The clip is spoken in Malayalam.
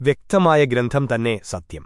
വ്യക്തമായ ഗ്രന്ഥം തന്നെ സത്യം.